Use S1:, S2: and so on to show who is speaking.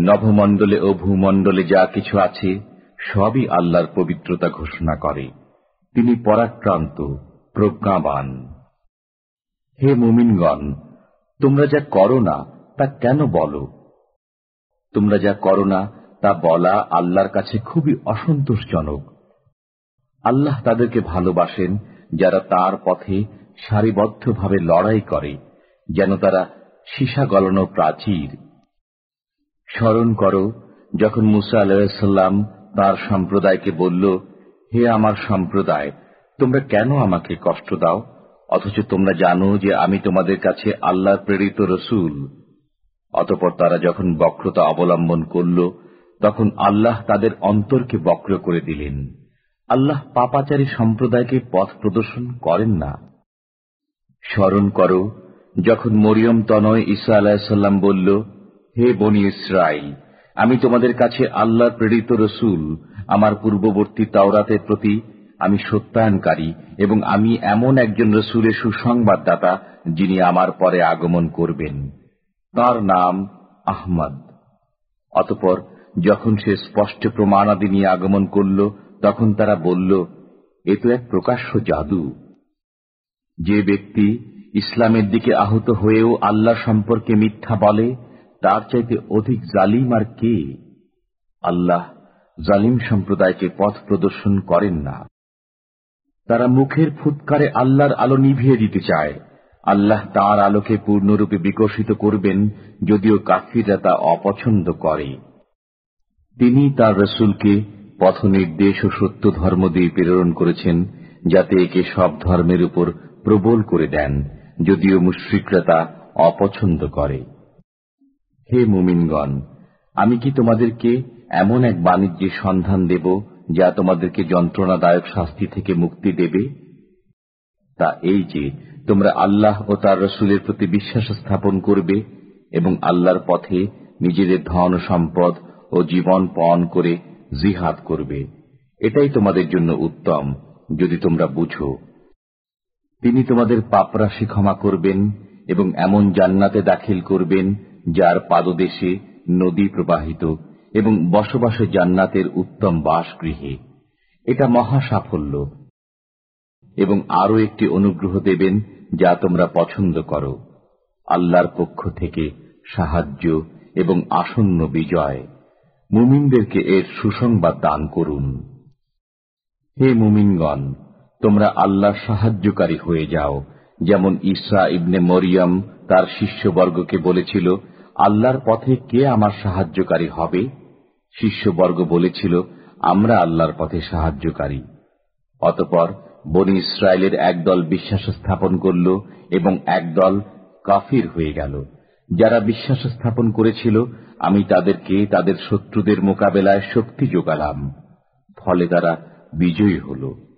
S1: নভমণ্ডলে ও ভূমণ্ডলে যা কিছু আছে, সবই আল্লাহর পবিত্রতা ঘোষণা করে। তিনি পরাক্রান্ত, প্রজ্ঞাবান। হে মুমিনগণ, তোমরা যা করো না, তা কেন বলো? তোমরা যা করো না, তা বলা আল্লাহর কাছে খুবই অসন্তোষজনক। আল্লাহ তাদেরকে ভালোবাসেন, যারা তার পথে সারিবদ্ধভাবে লড়াই করে, যেন তারা সীসা গলানো প্রাচীর। স্মরণ করো, যখন মুসা আলাহিসাল্লাম তার সম্প্রদায়কে বলল, হে আমার সম্প্রদায়, তোমরা কেন আমাকে কষ্ট দাও? অথচ তোমরা জানো যে আমি তোমাদের কাছে আল্লাহর প্রেরিত রসুল। অতপর তারা যখন বক্রতা অবলম্বন করল, তখন আল্লাহ তাদের অন্তরকে বক্র করে দিলেন। আল্লাহ পাপাচারী সম্প্রদায়কে পথ প্রদর্শন করেন না। স্মরণ করো, যখন মরিয়ম তনয় ঈসা আলাহিসাল্লাম বলল হে বনি ইসরাইল, আমি তোমাদের কাছে আল্লাহ প্রেরিত রসুল, আমার পূর্ববর্তী তাওরাতের প্রতি আমি সত্যায়নকারী এবং আমি এমন একজন রসুলের সুসংবাদদাতা যিনি আমার পরে আগমন করবেন। তার নাম আহমদ। অতপর যখন সে স্পষ্ট প্রমাণাদি নিয়ে আগমন করল, তখন তারা বলল, এ তো এক প্রকাশ্য জাদু। যে ব্যক্তি ইসলামের দিকে আহত হয়েও আল্লাহ সম্পর্কে মিথ্যা বলে তার চাইতে অধিক জালিম আর কে? আল্লাহ জালিম সম্প্রদায়কে পথ প্রদর্শন করেন না। তারা মুখের ফুৎকারে আল্লাহর আলো নিভিয়ে দিতে চায়। আল্লাহ তার আলোকে পূর্ণরূপে বিকশিত করবেন, যদিও কাফিররা তা অপছন্দ করে। তিনি তার রসুলকে পথ নির্দেশ ও সত্য ধর্ম দিয়ে প্রেরণ করেছেন, যাতে একে সব ধর্মের উপর প্রবল করে দেন, যদিও মুশ্রিকরা তা অপছন্দ করে। হে মুমিনগণ, আমি কি তোমাদেরকে এমন এক বাণিজ্যের সন্ধান দেব যা তোমাদেরকে যন্ত্রণাদায়ক শাস্তি থেকে মুক্তি দেবে? তা এই যে, তোমরা আল্লাহ ও তার রসুলের প্রতি বিশ্বাস স্থাপন করবে এবং আল্লাহর পথে নিজেদের ধন সম্পদ ও জীবন পণ করে জিহাদ করবে। এটাই তোমাদের জন্য উত্তম, যদি তোমরা বুঝো। তিনি তোমাদের পাপরাশি ক্ষমা করবেন এবং এমন জান্নাতে দাখিল করবেন যার পাদদেশে নদী প্রবাহিত এবং বসবাসে জান্নাতের উত্তম বাসগৃহে। এটা মহা সাফল্য এবং আরও একটি অনুগ্রহ দেবেন যা তোমরা পছন্দ করো। আল্লাহর পক্ষ থেকে সাহায্য এবং আসন্ন বিজয়। মুমিনদেরকে এর সুসংবাদ দান করুন। হে মুমিনগণ, তোমরা আল্লাহর সাহায্যকারী হয়ে যাও, যেমন ইসা ইবনে মরিয়ম তার শিষ্যবর্গকে বলেছিল আল্লাহর পথে কে আমার সাহায্যকারী হবে? শিষ্যবর্গ বলেছিল, আমরা আল্লাহর পথে সাহায্যকারী। অতপর বনি ইসরায়েলের একদল বিশ্বাস স্থাপন করল এবং একদল কাফির হয়ে গেল। যারা বিশ্বাস স্থাপন করেছিল, আমি তাদেরকে তাদের শত্রুদের মোকাবেলায় শক্তি যোগালাম। ফলে তারা বিজয়ী হল।